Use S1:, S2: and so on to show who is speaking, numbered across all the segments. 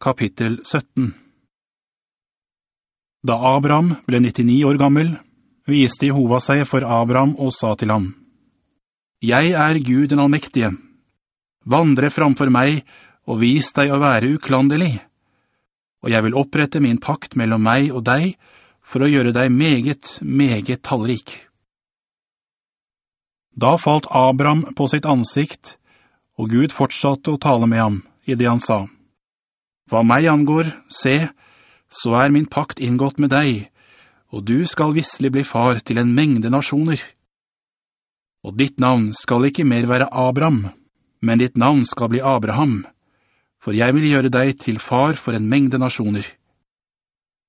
S1: kapittel 17 Da Abraham ble 99 år gammel, viste Jehova seg for Abraham og sa til ham, «Jeg er Gud den allmektige. Vandre framfor meg og vis deg å være uklandelig. Og jeg vil opprette min pakt mellom meg og deg for å gjøre deg meget, meget tallrik.» Da falt Abraham på sitt ansikt, og Gud fortsatte å tale med ham i det han sa. Hva meg angår, se, så er min pakt inngått med deg, og du skal visselig bli far til en mengde nasjoner. Og ditt navn skal ikke mer være Abraham, men ditt navn skal bli Abraham, for jeg vil gjøre deg til far for en mengde nasjoner.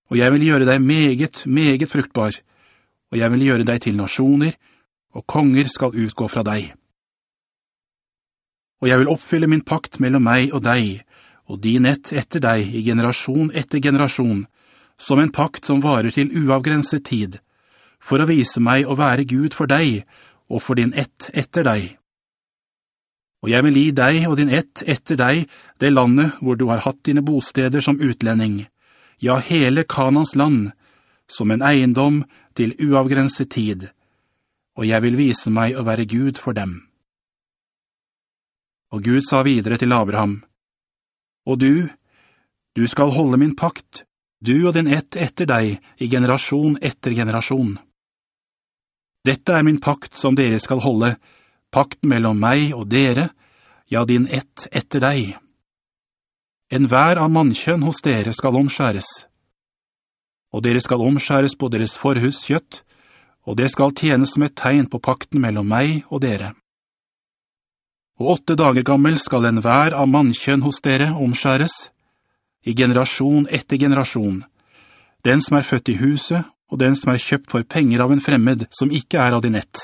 S1: Og jeg vil gjøre deg meget, meget fruktbar, og jeg vil gjøre deg til nasjoner, og konger skal utgå fra deg. Og jeg vil oppfylle min pakt mellom meg og deg, og din ett etter deg i generasjon etter generasjon, som en pakt som varer til uavgrenset tid, for å vise meg å være Gud for deg, og for din ett etter deg. Og jeg vil gi deg og din ett etter deg det landet hvor du har hatt dine bosteder som utlending, ja, hele Kanans land, som en eiendom til uavgrenset tid, og jeg vil vise meg å være Gud for dem. Og Gud sa videre til Abraham, Og du, du skal holde min pakt, du og din ett etter deg i generasjon etter generasjon. Dette er min pakt som dere skal holde, pakten mellom meg og dere, ja, din ett etter deg. En hver av mannkjønn hos dere skal omskjæres. Og dere skal omskjæres på deres forhus kjøtt, og det skal tjene som et tegn på pakten mellom meg og dere. Og åtte dager gammel skal en hver av mannkjønn hos dere omskjæres, i generasjon etter generasjon, den som er født i huset, og den som er kjøpt for penger av en fremmed som ikke er av din ett.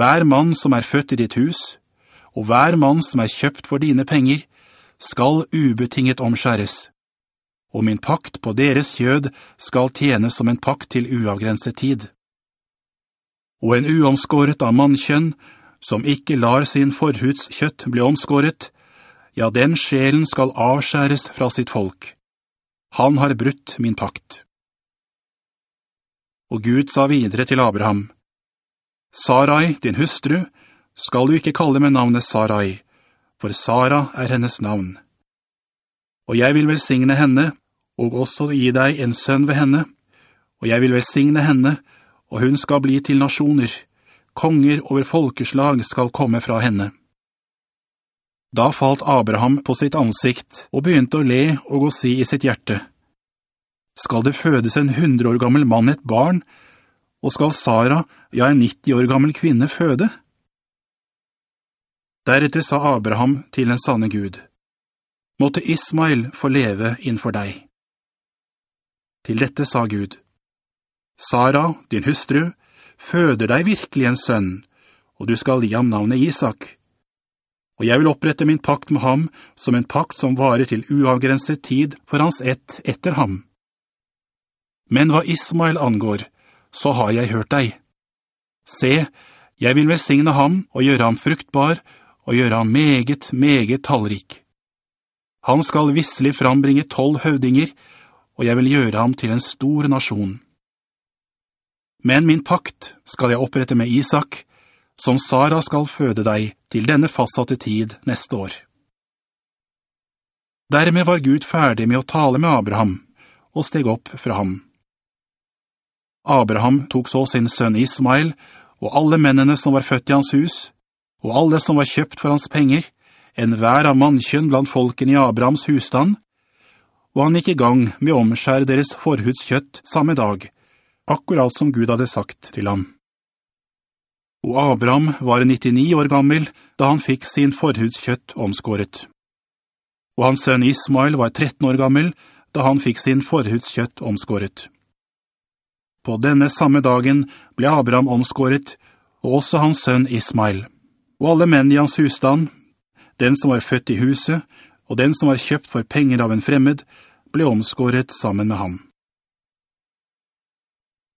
S1: Hver mann som er født i ditt hus, og hver mann som er kjøpt for dine penger, skal ubetinget omskjæres, og min pakt på deres kjød skal tjene som en pakt til uavgrenset tid. Og en uomskåret av mannkjønn, som ikke lar sin forhuds kjøtt bli omskåret, ja, den sjelen skal avskjæres fra sitt folk. Han har brutt min pakt. Og Gud sa videre til Abraham, Sarai, din hustru, skal du ikke kalle med navnet Sarai, for Sara er hennes navn. Og jeg vil velsigne henne, og også gi deg en sønn ved henne, og jeg vil velsigne henne, og hun skal bli til nasjoner, konger over folkeslag skal komme fra henne. Da falt Abraham på sitt ansikt og begynte å le og å si i sitt hjerte, «Skal det fødes en hundre år gammel mann et barn, og skal Sara, ja en 90 år gammel kvinne, føde?» Deretter sa Abraham til den sanne Gud, «Måtte Ismail få leve innenfor deg.» Til dette sa Gud, «Sara, din hustru, føder deg virkelig en sønn, og du skal gi ham navnet Isak. Og jeg vil opprette min pakt med ham som en pakt som varer til uavgrenset tid for hans ett etter ham. Men hva Ismael angår, så har jeg hørt deg. Se, jeg vil velsigne ham og gjøre ham fruktbar og gjøre ham meget, meget tallrik. Han skal visselig frambringe tolv høvdinger, og jeg vil gjøre ham til en stor nasjon. Men min pakt skal jeg opprette med Isak, som Sara skal føde deg til denne fastsatte tid neste år. Dermed var Gud ferdig med å tale med Abraham, og steg opp fra ham. Abraham tok så sin sønn Ismail, og alle mennene som var født i hans hus, og alle som var kjøpt for hans penger, en hver av mannkjønn blant folken i Abrahams husstand, og han gikk i gang med å omskjære deres forhudskjøtt samme dag, akkurat som Gud hadde sagt til ham. Og Abraham var 99 år gammel da han fikk sin forhudskjøtt omskåret. Og hans sønn Ismail var 13 år gammel da han fikk sin forhudskjøtt omskåret. På denne samme dagen ble Abraham omskåret, og også hans sønn Ismail. Og alle menn i hans husstand, den som var født i huset, og den som var kjøpt for penger av en fremmed, ble omskåret sammen med ham.